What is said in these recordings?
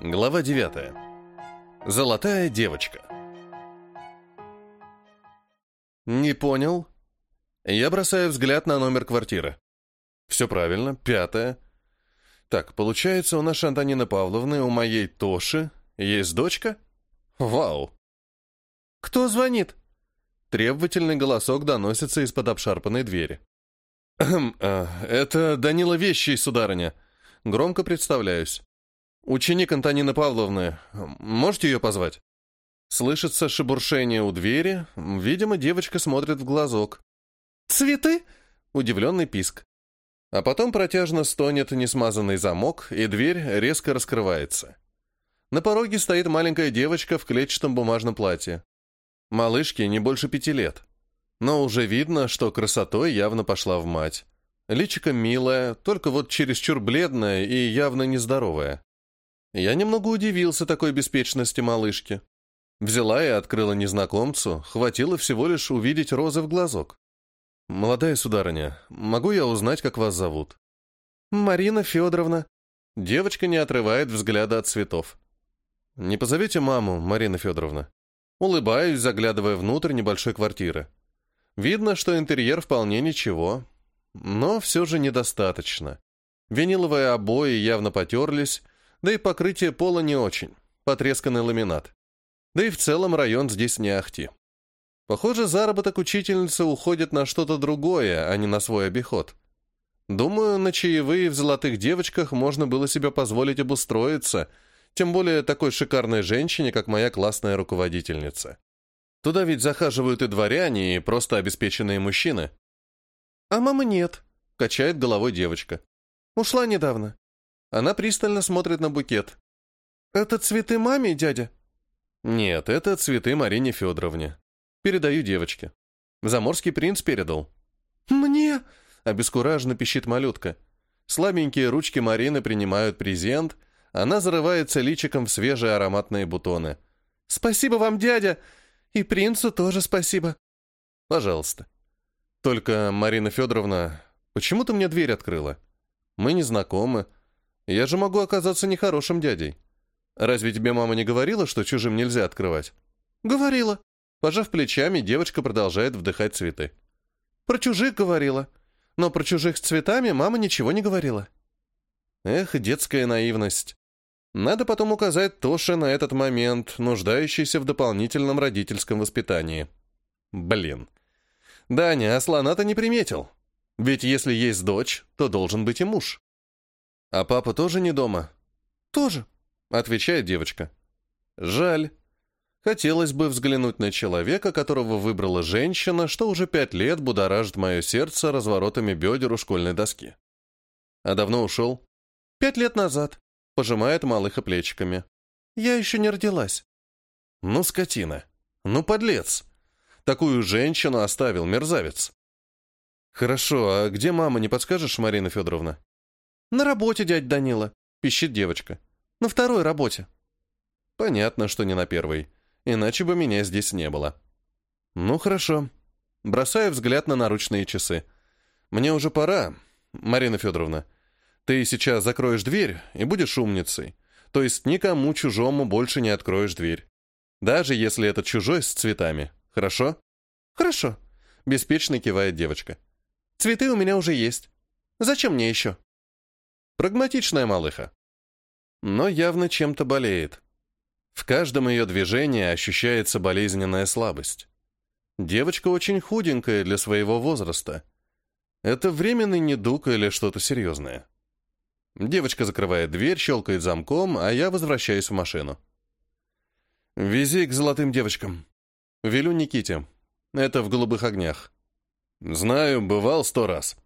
Глава 9. Золотая девочка. Не понял. Я бросаю взгляд на номер квартиры. Все правильно, пятая. Так, получается, у нашей Антонины Павловны, у моей Тоши, есть дочка? Вау. Кто звонит? Требовательный голосок доносится из-под обшарпанной двери. «Э, «Это Данила Вещий, сударыня. Громко представляюсь. Ученик Антонины Павловны. Можете ее позвать?» Слышится шебуршение у двери. Видимо, девочка смотрит в глазок. «Цветы?» — удивленный писк. А потом протяжно стонет несмазанный замок, и дверь резко раскрывается. На пороге стоит маленькая девочка в клетчатом бумажном платье. Малышке не больше пяти лет. Но уже видно, что красотой явно пошла в мать. Личико милое, только вот чересчур бледное и явно нездоровое. Я немного удивился такой беспечности малышки. Взяла и открыла незнакомцу, хватило всего лишь увидеть розы в глазок. «Молодая сударыня, могу я узнать, как вас зовут?» «Марина Федоровна». Девочка не отрывает взгляда от цветов. «Не позовите маму, Марина Федоровна?» Улыбаюсь, заглядывая внутрь небольшой квартиры. Видно, что интерьер вполне ничего, но все же недостаточно. Виниловые обои явно потерлись, да и покрытие пола не очень, потресканный ламинат. Да и в целом район здесь не ахти. Похоже, заработок учительницы уходит на что-то другое, а не на свой обиход. Думаю, на чаевые в «Золотых девочках» можно было себе позволить обустроиться, тем более такой шикарной женщине, как моя классная руководительница. Туда ведь захаживают и дворяне, и просто обеспеченные мужчины. «А мамы нет», — качает головой девочка. «Ушла недавно». Она пристально смотрит на букет. «Это цветы маме, дядя?» «Нет, это цветы Марине Федоровне. Передаю девочке. Заморский принц передал». «Мне?» — обескураженно пищит малютка. Слабенькие ручки Марины принимают презент, она зарывается личиком в свежие ароматные бутоны. «Спасибо вам, дядя! И принцу тоже спасибо!» «Пожалуйста». «Только, Марина Федоровна, почему ты мне дверь открыла? Мы не знакомы. Я же могу оказаться нехорошим дядей. Разве тебе мама не говорила, что чужим нельзя открывать?» «Говорила». Пожав плечами, девочка продолжает вдыхать цветы. «Про чужих говорила. Но про чужих с цветами мама ничего не говорила». Эх, детская наивность. Надо потом указать Тоше на этот момент, нуждающийся в дополнительном родительском воспитании. Блин. Даня, а слона-то не приметил. Ведь если есть дочь, то должен быть и муж. А папа тоже не дома? Тоже, отвечает девочка. Жаль. Хотелось бы взглянуть на человека, которого выбрала женщина, что уже пять лет будоражит мое сердце разворотами бедер у школьной доски. А давно ушел? Пять лет назад. Пожимает малыха плечиками. Я еще не родилась. Ну, скотина. Ну, подлец. Такую женщину оставил мерзавец. Хорошо, а где мама, не подскажешь, Марина Федоровна? На работе, дядь Данила, пищит девочка. На второй работе. Понятно, что не на первой. Иначе бы меня здесь не было. Ну, хорошо. Бросаю взгляд на наручные часы. Мне уже пора, Марина Федоровна. Ты сейчас закроешь дверь и будешь умницей. То есть никому чужому больше не откроешь дверь. Даже если это чужой с цветами. Хорошо? Хорошо. Беспечно кивает девочка. Цветы у меня уже есть. Зачем мне еще? Прагматичная малыха. Но явно чем-то болеет. В каждом ее движении ощущается болезненная слабость. Девочка очень худенькая для своего возраста. Это временный недуг или что-то серьезное. Девочка закрывает дверь, щелкает замком, а я возвращаюсь в машину. «Вези к золотым девочкам». Велю Никите. Это в голубых огнях. Знаю, бывал сто раз.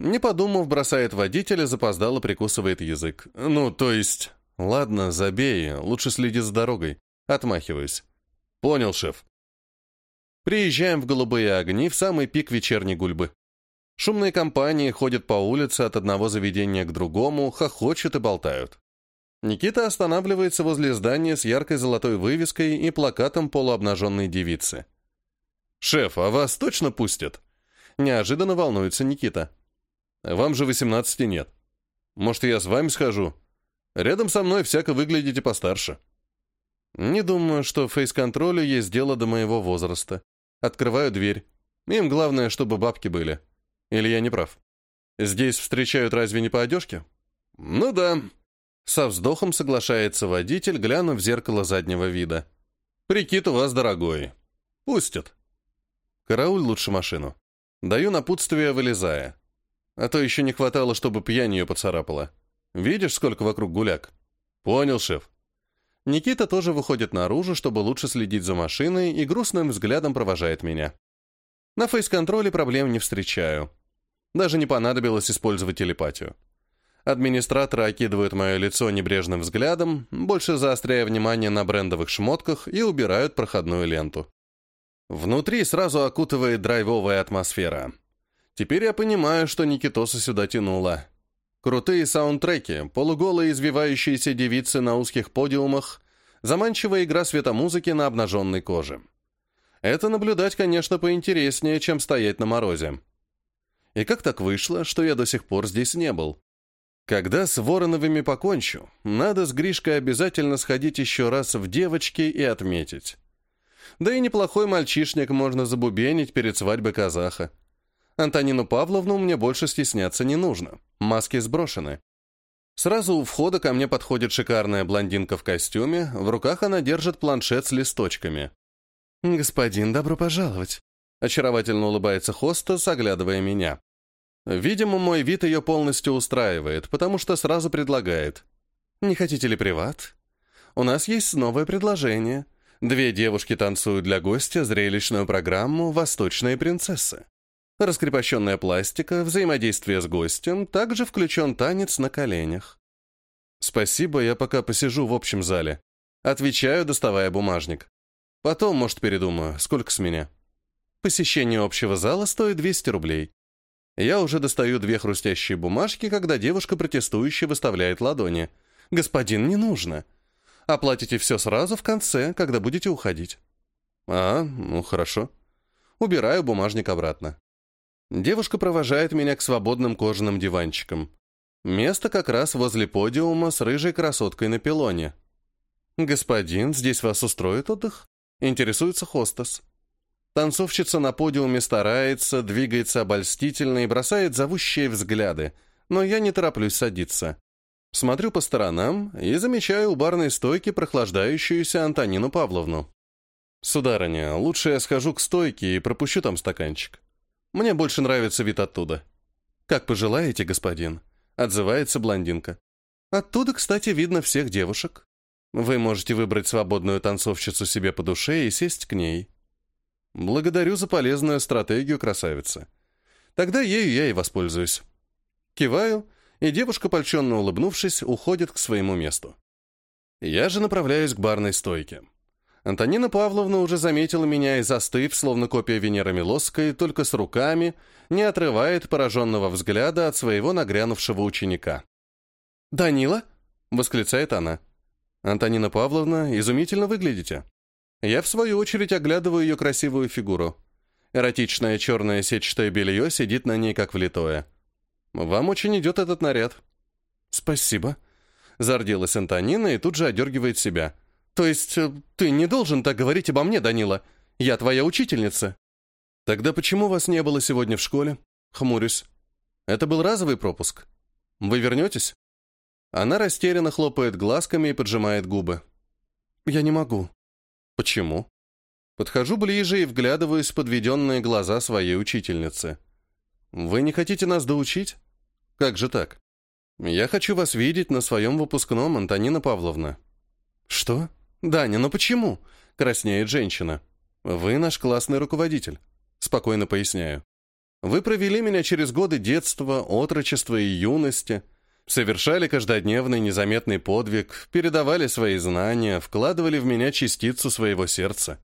Не подумав, бросает водителя, запоздало прикусывает язык. Ну, то есть... Ладно, забей, лучше следи за дорогой. Отмахиваюсь. Понял, шеф. Приезжаем в голубые огни в самый пик вечерней гульбы. Шумные компании ходят по улице от одного заведения к другому, хохочут и болтают. Никита останавливается возле здания с яркой золотой вывеской и плакатом полуобнаженной девицы. «Шеф, а вас точно пустят?» Неожиданно волнуется Никита. «Вам же 18 нет. Может, я с вами схожу? Рядом со мной всяко выглядите постарше. Не думаю, что фейс-контролю есть дело до моего возраста. Открываю дверь. Им главное, чтобы бабки были. Или я не прав? Здесь встречают разве не по одежке? Ну да. Со вздохом соглашается водитель, глянув в зеркало заднего вида. Прикид у вас дорогой. Пустят. Карауль лучше машину. Даю напутствие, вылезая. А то еще не хватало, чтобы пьянь ее поцарапала. Видишь, сколько вокруг гуляк? Понял, шеф. Никита тоже выходит наружу, чтобы лучше следить за машиной, и грустным взглядом провожает меня. На фейс-контроле проблем не встречаю. Даже не понадобилось использовать телепатию. Администраторы окидывают мое лицо небрежным взглядом, больше заостряя внимание на брендовых шмотках и убирают проходную ленту. Внутри сразу окутывает драйвовая атмосфера. Теперь я понимаю, что Никитоса сюда тянуло. Крутые саундтреки, полуголые извивающиеся девицы на узких подиумах, заманчивая игра светомузыки на обнаженной коже. Это наблюдать, конечно, поинтереснее, чем стоять на морозе. И как так вышло, что я до сих пор здесь не был? Когда с Вороновыми покончу, надо с Гришкой обязательно сходить еще раз в девочки и отметить. Да и неплохой мальчишник можно забубенить перед свадьбой казаха. Антонину Павловну мне больше стесняться не нужно. Маски сброшены. Сразу у входа ко мне подходит шикарная блондинка в костюме, в руках она держит планшет с листочками. «Господин, добро пожаловать!» Очаровательно улыбается хостес, оглядывая меня. Видимо, мой вид ее полностью устраивает, потому что сразу предлагает. «Не хотите ли приват? У нас есть новое предложение. Две девушки танцуют для гостя зрелищную программу «Восточные принцессы». Раскрепощенная пластика, взаимодействие с гостем, также включен танец на коленях. Спасибо, я пока посижу в общем зале. Отвечаю, доставая бумажник. Потом, может, передумаю, сколько с меня. Посещение общего зала стоит 200 рублей. Я уже достаю две хрустящие бумажки, когда девушка протестующе выставляет ладони. «Господин, не нужно. Оплатите все сразу в конце, когда будете уходить». «А, ну хорошо». Убираю бумажник обратно. Девушка провожает меня к свободным кожаным диванчикам. Место как раз возле подиума с рыжей красоткой на пилоне. «Господин, здесь вас устроит отдых?» Интересуется хостес. Танцовщица на подиуме старается, двигается обольстительно и бросает зовущие взгляды, но я не тороплюсь садиться. Смотрю по сторонам и замечаю у барной стойки прохлаждающуюся Антонину Павловну. «Сударыня, лучше я схожу к стойке и пропущу там стаканчик. Мне больше нравится вид оттуда». «Как пожелаете, господин», — отзывается блондинка. «Оттуда, кстати, видно всех девушек. Вы можете выбрать свободную танцовщицу себе по душе и сесть к ней». «Благодарю за полезную стратегию, красавица. Тогда ею я и воспользуюсь». Киваю, и девушка, польщенно улыбнувшись, уходит к своему месту. Я же направляюсь к барной стойке. Антонина Павловна уже заметила меня и, застыв, словно копия Венеры Милосской, только с руками, не отрывает пораженного взгляда от своего нагрянувшего ученика. «Данила?» — восклицает она. «Антонина Павловна, изумительно выглядите». Я, в свою очередь, оглядываю ее красивую фигуру. Эротичное черное сетчатое белье сидит на ней, как влитое. «Вам очень идет этот наряд». «Спасибо», — зарделась Антонина и тут же одергивает себя — то есть э, ты не должен так говорить обо мне, Данила. Я твоя учительница. Тогда почему вас не было сегодня в школе? Хмурюсь. Это был разовый пропуск. Вы вернетесь? Она растерянно хлопает глазками и поджимает губы. Я не могу. Почему? Подхожу ближе и вглядываюсь в подведенные глаза своей учительницы. Вы не хотите нас доучить? Как же так? Я хочу вас видеть на своем выпускном, Антонина Павловна. Что? «Даня, но почему?» — краснеет женщина. «Вы наш классный руководитель», — спокойно поясняю. «Вы провели меня через годы детства, отрочества и юности, совершали каждодневный незаметный подвиг, передавали свои знания, вкладывали в меня частицу своего сердца.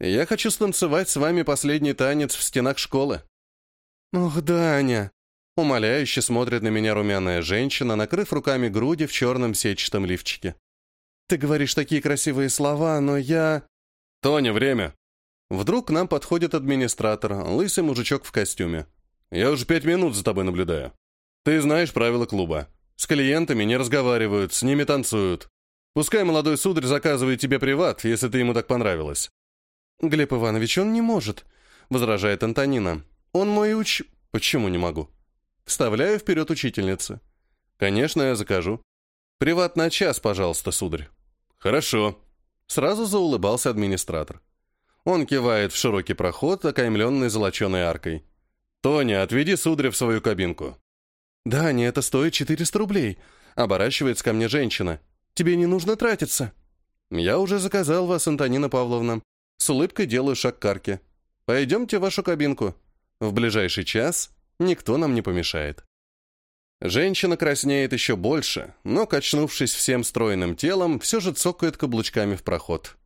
Я хочу станцевать с вами последний танец в стенах школы». «Ох, Даня!» Умоляюще смотрит на меня румяная женщина, накрыв руками груди в черном сетчатом лифчике. Ты говоришь такие красивые слова, но я...» «Тоня, время!» Вдруг к нам подходит администратор, лысый мужичок в костюме. «Я уже пять минут за тобой наблюдаю. Ты знаешь правила клуба. С клиентами не разговаривают, с ними танцуют. Пускай молодой сударь заказывает тебе приват, если ты ему так понравилось». «Глеб Иванович, он не может», — возражает Антонина. «Он мой уч...» «Почему не могу?» Вставляю вперед учительницы. «Конечно, я закажу. Приват на час, пожалуйста, сударь». «Хорошо», — сразу заулыбался администратор. Он кивает в широкий проход, окаймленный золоченой аркой. «Тоня, отведи сударя в свою кабинку». «Да, не, это стоит 400 рублей», — оборачивается ко мне женщина. «Тебе не нужно тратиться». «Я уже заказал вас, Антонина Павловна». С улыбкой делаю шаг к арке. «Пойдемте в вашу кабинку. В ближайший час никто нам не помешает». Женщина краснеет еще больше, но, качнувшись всем стройным телом, все же цокает каблучками в проход.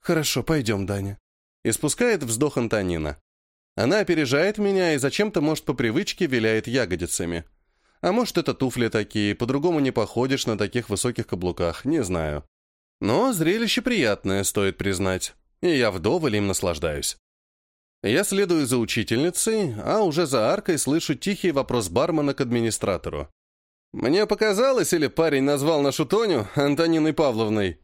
«Хорошо, пойдем, Даня». И спускает вздох Антонина. Она опережает меня и зачем-то, может, по привычке виляет ягодицами. А может, это туфли такие, по-другому не походишь на таких высоких каблуках, не знаю. Но зрелище приятное, стоит признать, и я вдоволь им наслаждаюсь. Я следую за учительницей, а уже за аркой слышу тихий вопрос бармена к администратору. «Мне показалось, или парень назвал нашу Тоню Антониной Павловной?»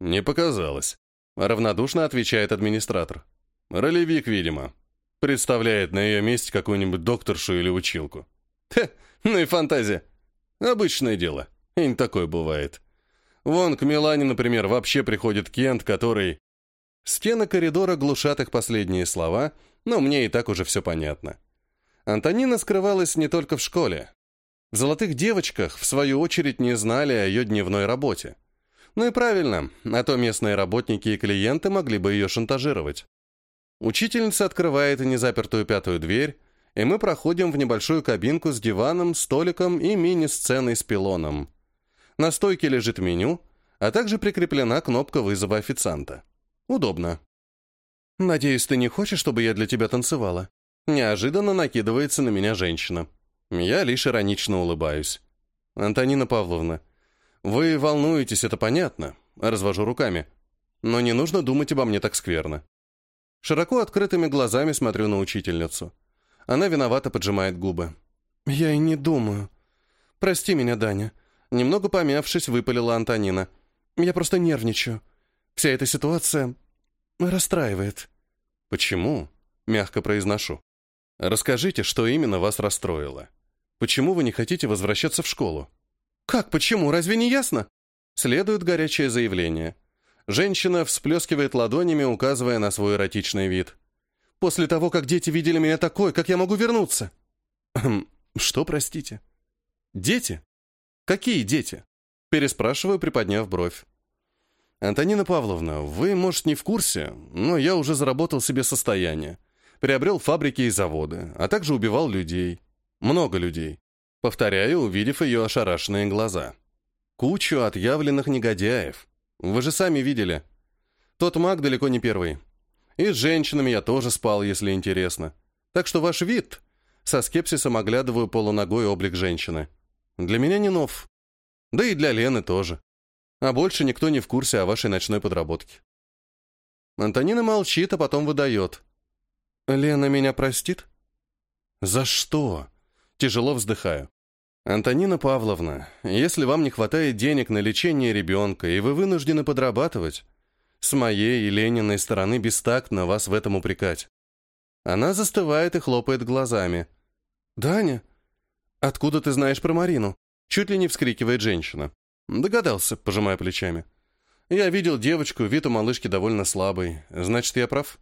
«Не показалось», — равнодушно отвечает администратор. «Ролевик, видимо. Представляет на ее месте какую-нибудь докторшу или училку». «Хе, ну и фантазия. Обычное дело. И не такое бывает. Вон к Милане, например, вообще приходит Кент, который... Стены коридора глушат их последние слова, но мне и так уже все понятно. Антонина скрывалась не только в школе. В «Золотых девочках», в свою очередь, не знали о ее дневной работе. Ну и правильно, а то местные работники и клиенты могли бы ее шантажировать. Учительница открывает незапертую пятую дверь, и мы проходим в небольшую кабинку с диваном, столиком и мини-сценой с пилоном. На стойке лежит меню, а также прикреплена кнопка вызова официанта. Удобно. «Надеюсь, ты не хочешь, чтобы я для тебя танцевала?» Неожиданно накидывается на меня женщина. Я лишь иронично улыбаюсь. «Антонина Павловна, вы волнуетесь, это понятно», — развожу руками. «Но не нужно думать обо мне так скверно». Широко открытыми глазами смотрю на учительницу. Она виновато поджимает губы. «Я и не думаю. Прости меня, Даня». Немного помявшись, выпалила Антонина. «Я просто нервничаю. Вся эта ситуация расстраивает». «Почему?» — мягко произношу. «Расскажите, что именно вас расстроило. Почему вы не хотите возвращаться в школу?» «Как почему? Разве не ясно?» Следует горячее заявление. Женщина всплескивает ладонями, указывая на свой эротичный вид. После того, как дети видели меня такой, как я могу вернуться?» «Что, простите?» «Дети? Какие дети?» Переспрашиваю, приподняв бровь. «Антонина Павловна, вы, может, не в курсе, но я уже заработал себе состояние. Приобрел фабрики и заводы, а также убивал людей. Много людей. Повторяю, увидев ее ошарашенные глаза. Кучу отъявленных негодяев. Вы же сами видели. Тот маг далеко не первый. И с женщинами я тоже спал, если интересно. Так что ваш вид...» Со скепсисом оглядываю полуногой облик женщины. «Для меня не нов. Да и для Лены тоже. А больше никто не в курсе о вашей ночной подработке». Антонина молчит, а потом выдает. «Лена меня простит?» «За что?» Тяжело вздыхаю. «Антонина Павловна, если вам не хватает денег на лечение ребенка, и вы вынуждены подрабатывать, с моей и Лениной стороны бестактно вас в этом упрекать. Она застывает и хлопает глазами. «Даня, откуда ты знаешь про Марину?» Чуть ли не вскрикивает женщина. Догадался, пожимая плечами. Я видел девочку, вид у малышки довольно слабый. Значит, я прав?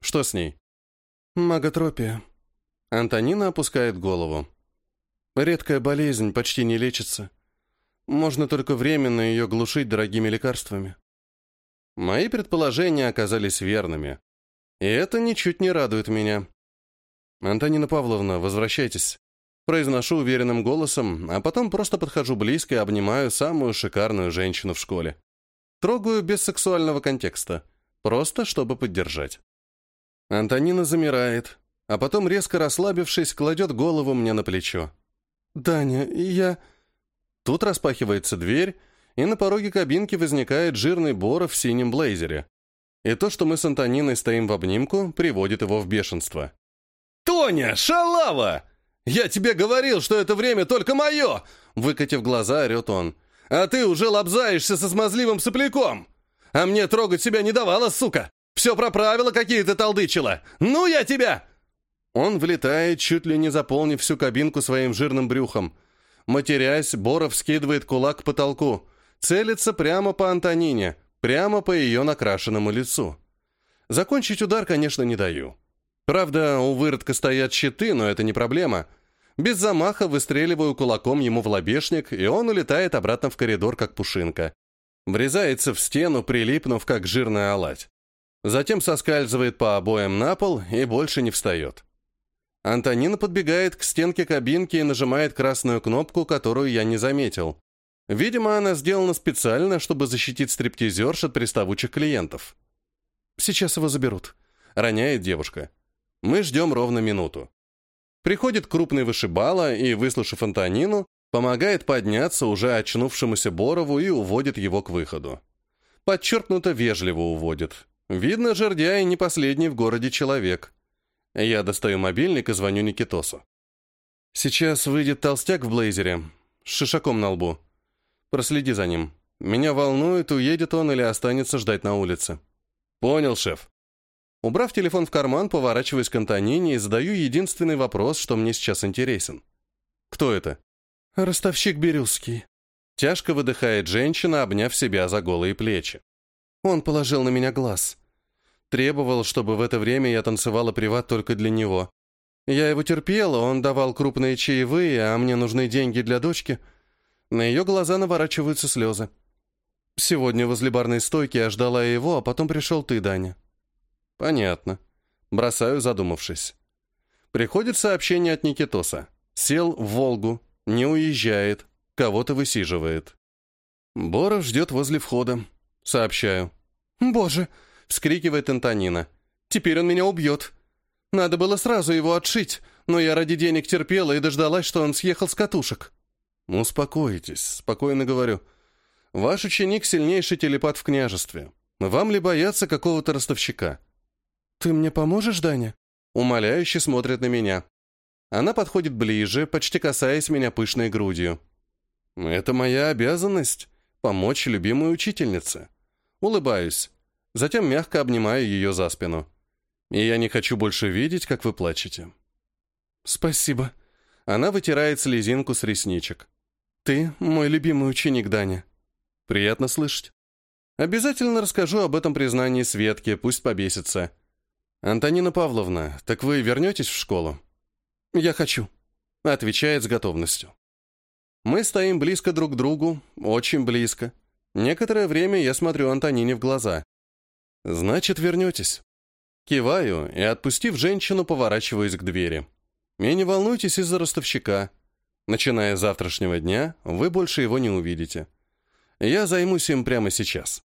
Что с ней? Маготропия. Антонина опускает голову. Редкая болезнь, почти не лечится. Можно только временно ее глушить дорогими лекарствами. Мои предположения оказались верными. И это ничуть не радует меня. «Антонина Павловна, возвращайтесь». Произношу уверенным голосом, а потом просто подхожу близко и обнимаю самую шикарную женщину в школе. Трогаю без сексуального контекста, просто чтобы поддержать. Антонина замирает, а потом, резко расслабившись, кладет голову мне на плечо. «Даня, я...» Тут распахивается дверь, и на пороге кабинки возникает жирный Боров в синем блейзере. И то, что мы с Антониной стоим в обнимку, приводит его в бешенство. «Тоня, шалава!» «Я тебе говорил, что это время только мое!» Выкатив глаза, орет он. «А ты уже лобзаешься со смазливым сопляком! А мне трогать себя не давала, сука! Все про правила какие-то толдычила! Ну я тебя!» Он влетает, чуть ли не заполнив всю кабинку своим жирным брюхом. Матерясь, Боров скидывает кулак к потолку. Целится прямо по Антонине, прямо по ее накрашенному лицу. Закончить удар, конечно, не даю. Правда, у выродка стоят щиты, но это не проблема. Без замаха выстреливаю кулаком ему в лобешник, и он улетает обратно в коридор, как пушинка. Врезается в стену, прилипнув, как жирная оладь. Затем соскальзывает по обоям на пол и больше не встает. Антонина подбегает к стенке кабинки и нажимает красную кнопку, которую я не заметил. Видимо, она сделана специально, чтобы защитить стриптизерш от приставучих клиентов. «Сейчас его заберут», — роняет девушка. Мы ждем ровно минуту. Приходит крупный вышибала и, выслушав Антонину, помогает подняться уже очнувшемуся Борову и уводит его к выходу. Подчеркнуто вежливо уводит. Видно, жердяй не последний в городе человек. Я достаю мобильник и звоню Никитосу. Сейчас выйдет толстяк в блейзере, с шишаком на лбу. Проследи за ним. Меня волнует, уедет он или останется ждать на улице. Понял, шеф. Убрав телефон в карман, поворачиваюсь к Антонине и задаю единственный вопрос, что мне сейчас интересен. Кто это? Ростовщик Бирюзский. Тяжко выдыхает женщина, обняв себя за голые плечи. Он положил на меня глаз. Требовал, чтобы в это время я танцевала приват только для него. Я его терпела, он давал крупные чаевые, а мне нужны деньги для дочки. На ее глаза наворачиваются слезы. Сегодня возле барной стойки я ждала его, а потом пришел ты, Даня. Понятно. Бросаю, задумавшись. Приходит сообщение от Никитоса. Сел в Волгу, не уезжает, кого-то высиживает. Боров ждет возле входа. Сообщаю. «Боже!» вскрикивает Антонина. «Теперь он меня убьет. Надо было сразу его отшить, но я ради денег терпела и дождалась, что он съехал с катушек». «Успокойтесь», — спокойно говорю. «Ваш ученик — сильнейший телепат в княжестве. Вам ли бояться какого-то ростовщика?» «Ты мне поможешь, Даня?» Умоляюще смотрит на меня. Она подходит ближе, почти касаясь меня пышной грудью. «Это моя обязанность — помочь любимой учительнице». Улыбаюсь. Затем мягко обнимаю ее за спину. И я не хочу больше видеть, как вы плачете. Спасибо. Она вытирает слезинку с ресничек. Ты мой любимый ученик, Даня. Приятно слышать. Обязательно расскажу об этом признании Светке, пусть побесится. Антонина Павловна, так вы вернетесь в школу? Я хочу. Отвечает с готовностью. Мы стоим близко друг к другу, очень близко. Некоторое время я смотрю Антонине в глаза. «Значит, вернетесь». Киваю и, отпустив женщину, поворачиваюсь к двери. И не волнуйтесь из-за ростовщика. Начиная с завтрашнего дня, вы больше его не увидите. Я займусь им прямо сейчас.